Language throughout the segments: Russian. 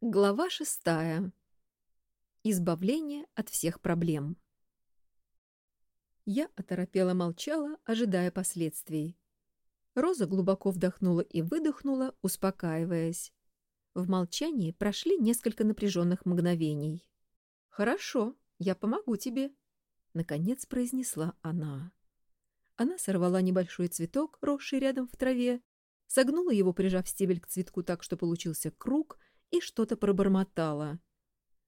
Глава шестая. Избавление от всех проблем. Я оторопела молчала, ожидая последствий. Роза глубоко вдохнула и выдохнула, успокаиваясь. В молчании прошли несколько напряженных мгновений. «Хорошо, я помогу тебе», — наконец произнесла она. Она сорвала небольшой цветок, росший рядом в траве, согнула его, прижав стебель к цветку так, что получился круг — и что-то пробормотала.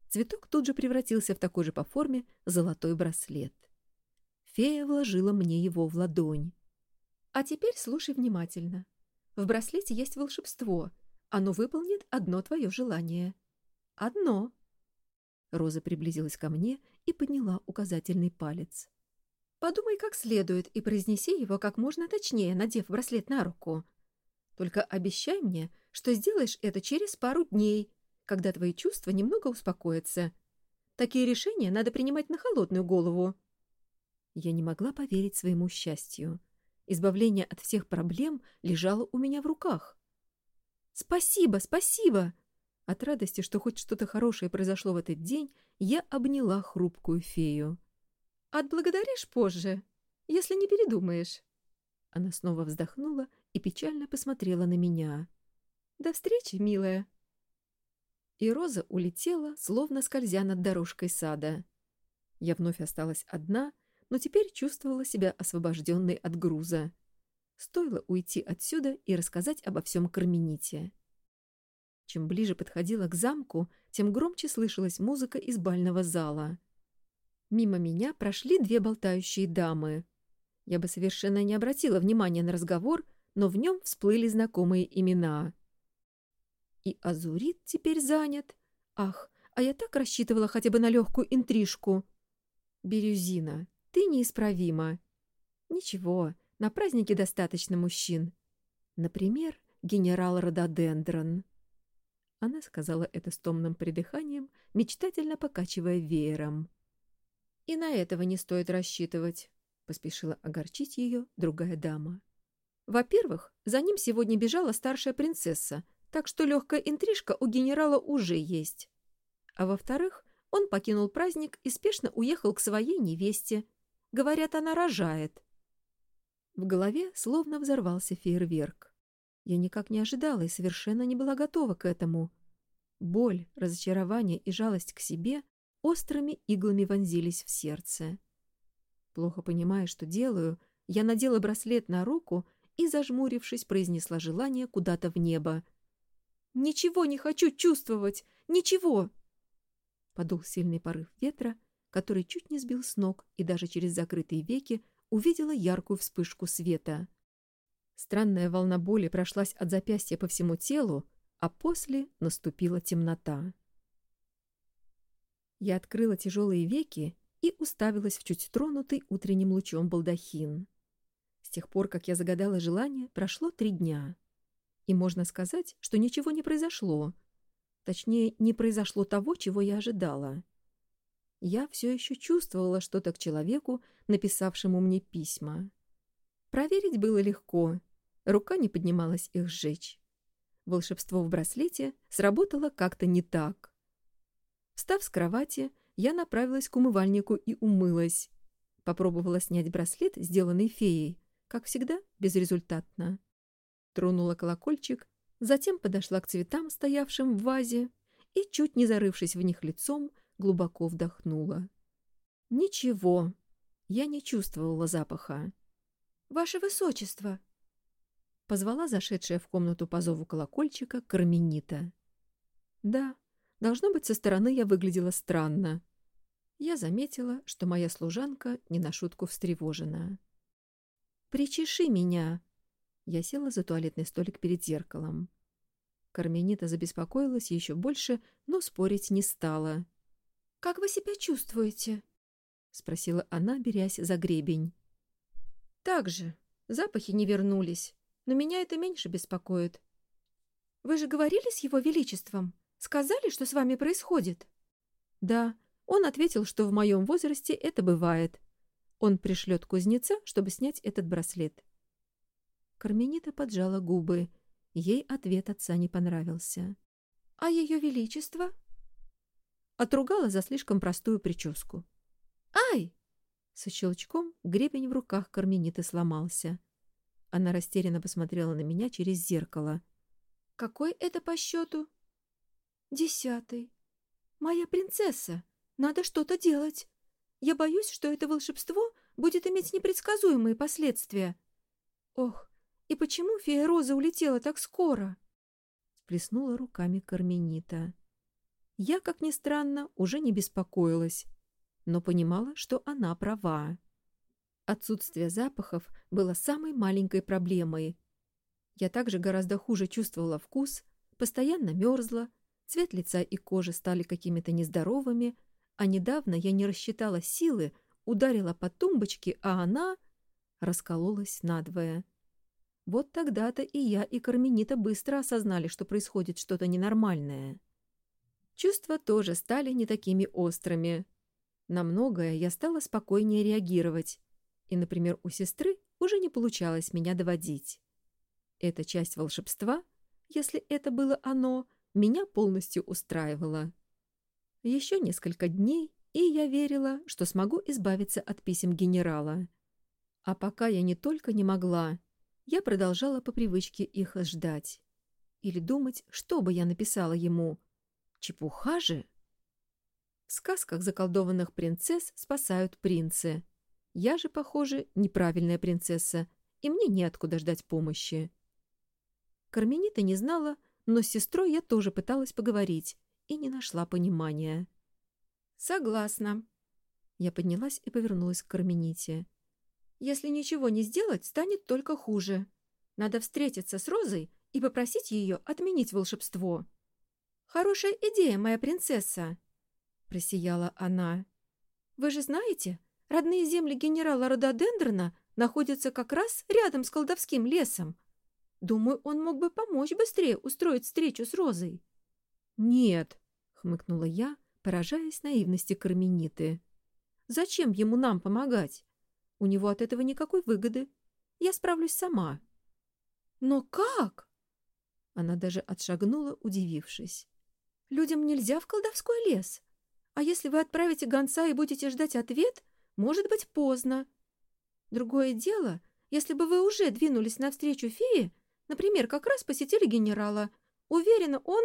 Цветок тут же превратился в такой же по форме золотой браслет. Фея вложила мне его в ладонь. «А теперь слушай внимательно. В браслете есть волшебство. Оно выполнит одно твое желание. Одно». Роза приблизилась ко мне и подняла указательный палец. «Подумай как следует и произнеси его как можно точнее, надев браслет на руку. Только обещай мне, что сделаешь это через пару дней, когда твои чувства немного успокоятся. Такие решения надо принимать на холодную голову. Я не могла поверить своему счастью. Избавление от всех проблем лежало у меня в руках. «Спасибо, спасибо!» От радости, что хоть что-то хорошее произошло в этот день, я обняла хрупкую фею. «Отблагодаришь позже, если не передумаешь». Она снова вздохнула и печально посмотрела на меня. До встречи, милая!» И Роза улетела, словно скользя над дорожкой сада. Я вновь осталась одна, но теперь чувствовала себя освобожденной от груза. Стоило уйти отсюда и рассказать обо всем Кармените. Чем ближе подходила к замку, тем громче слышалась музыка из бального зала. Мимо меня прошли две болтающие дамы. Я бы совершенно не обратила внимания на разговор, но в нем всплыли знакомые имена. И Азурит теперь занят. Ах, а я так рассчитывала хотя бы на легкую интрижку. Бирюзина, ты неисправима. Ничего, на празднике достаточно мужчин. Например, генерал Рододендрон. Она сказала это с томным придыханием, мечтательно покачивая веером. «И на этого не стоит рассчитывать», — поспешила огорчить ее другая дама. «Во-первых, за ним сегодня бежала старшая принцесса, так что легкая интрижка у генерала уже есть. А во-вторых, он покинул праздник и спешно уехал к своей невесте. Говорят, она рожает. В голове словно взорвался фейерверк. Я никак не ожидала и совершенно не была готова к этому. Боль, разочарование и жалость к себе острыми иглами вонзились в сердце. Плохо понимая, что делаю, я надела браслет на руку и, зажмурившись, произнесла желание куда-то в небо — Ничего не хочу чувствовать! Ничего!» Подул сильный порыв ветра, который чуть не сбил с ног и даже через закрытые веки увидела яркую вспышку света. Странная волна боли прошлась от запястья по всему телу, а после наступила темнота. Я открыла тяжелые веки и уставилась в чуть тронутый утренним лучом балдахин. С тех пор, как я загадала желание, прошло три дня — и можно сказать, что ничего не произошло. Точнее, не произошло того, чего я ожидала. Я все еще чувствовала что-то к человеку, написавшему мне письма. Проверить было легко. Рука не поднималась их сжечь. Волшебство в браслете сработало как-то не так. Встав с кровати, я направилась к умывальнику и умылась. Попробовала снять браслет, сделанный феей. Как всегда, безрезультатно тронула колокольчик, затем подошла к цветам, стоявшим в вазе, и, чуть не зарывшись в них лицом, глубоко вдохнула. Ничего, я не чувствовала запаха. «Ваше Высочество!» Позвала зашедшая в комнату по зову колокольчика Карменита. Да, должно быть, со стороны я выглядела странно. Я заметила, что моя служанка не на шутку встревожена. «Причеши меня!» Я села за туалетный столик перед зеркалом. Карменита забеспокоилась еще больше, но спорить не стала. «Как вы себя чувствуете?» — спросила она, берясь за гребень. «Так же. Запахи не вернулись, но меня это меньше беспокоит. Вы же говорили с его величеством? Сказали, что с вами происходит?» «Да, он ответил, что в моем возрасте это бывает. Он пришлет кузнеца, чтобы снять этот браслет. Карменита поджала губы. Ей ответ отца не понравился. «А ее величество?» Отругала за слишком простую прическу. «Ай!» Со щелчком гребень в руках Кармениты сломался. Она растерянно посмотрела на меня через зеркало. «Какой это по счету?» «Десятый. Моя принцесса. Надо что-то делать. Я боюсь, что это волшебство будет иметь непредсказуемые последствия. Ох, и почему фея Роза улетела так скоро?» Сплеснула руками Карменита. Я, как ни странно, уже не беспокоилась, но понимала, что она права. Отсутствие запахов было самой маленькой проблемой. Я также гораздо хуже чувствовала вкус, постоянно мерзла, цвет лица и кожи стали какими-то нездоровыми, а недавно я не рассчитала силы, ударила по тумбочке, а она раскололась надвое. Вот тогда-то и я, и Карменита быстро осознали, что происходит что-то ненормальное. Чувства тоже стали не такими острыми. На многое я стала спокойнее реагировать, и, например, у сестры уже не получалось меня доводить. Эта часть волшебства, если это было оно, меня полностью устраивала. Еще несколько дней, и я верила, что смогу избавиться от писем генерала. А пока я не только не могла, я продолжала по привычке их ждать. Или думать, что бы я написала ему. Чепуха же! В сказках заколдованных принцесс спасают принцы. Я же, похоже, неправильная принцесса, и мне неоткуда ждать помощи. Карменита не знала, но с сестрой я тоже пыталась поговорить и не нашла понимания. «Согласна». Я поднялась и повернулась к Кармените. «Если ничего не сделать, станет только хуже. Надо встретиться с Розой и попросить ее отменить волшебство». «Хорошая идея, моя принцесса», — просияла она. «Вы же знаете, Родные земли генерала Рододендрона находятся как раз рядом с колдовским лесом. Думаю, он мог бы помочь быстрее устроить встречу с Розой. «Нет», — хмыкнула я, поражаясь наивности Кармениты. «Зачем ему нам помогать? У него от этого никакой выгоды. Я справлюсь сама». «Но как?» Она даже отшагнула, удивившись. «Людям нельзя в колдовской лес. А если вы отправите гонца и будете ждать ответ, может быть поздно. Другое дело, если бы вы уже двинулись навстречу фее, например, как раз посетили генерала. Уверена, он...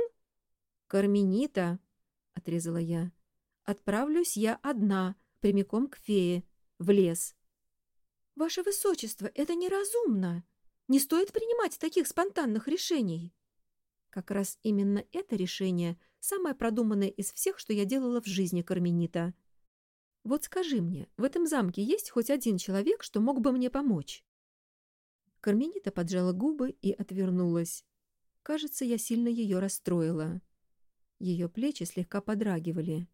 «Карменита», — отрезала я, — «отправлюсь я одна, прямиком к фее, в лес». «Ваше Высочество, это неразумно. Не стоит принимать таких спонтанных решений». Как раз именно это решение самое продуманное из всех, что я делала в жизни Карменита. Вот скажи мне, в этом замке есть хоть один человек, что мог бы мне помочь?» Карменита поджала губы и отвернулась. Кажется, я сильно ее расстроила. Ее плечи слегка подрагивали.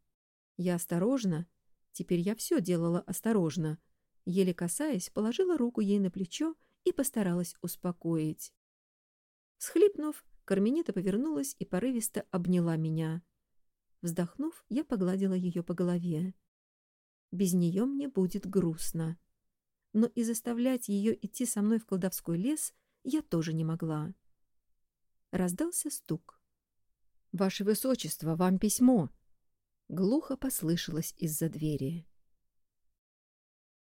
Я осторожно, теперь я все делала осторожно, еле касаясь, положила руку ей на плечо и постаралась успокоить. Схлипнув, Карменита повернулась и порывисто обняла меня. Вздохнув, я погладила ее по голове. Без нее мне будет грустно. Но и заставлять ее идти со мной в колдовской лес я тоже не могла. Раздался стук. «Ваше Высочество, вам письмо!» Глухо послышалось из-за двери.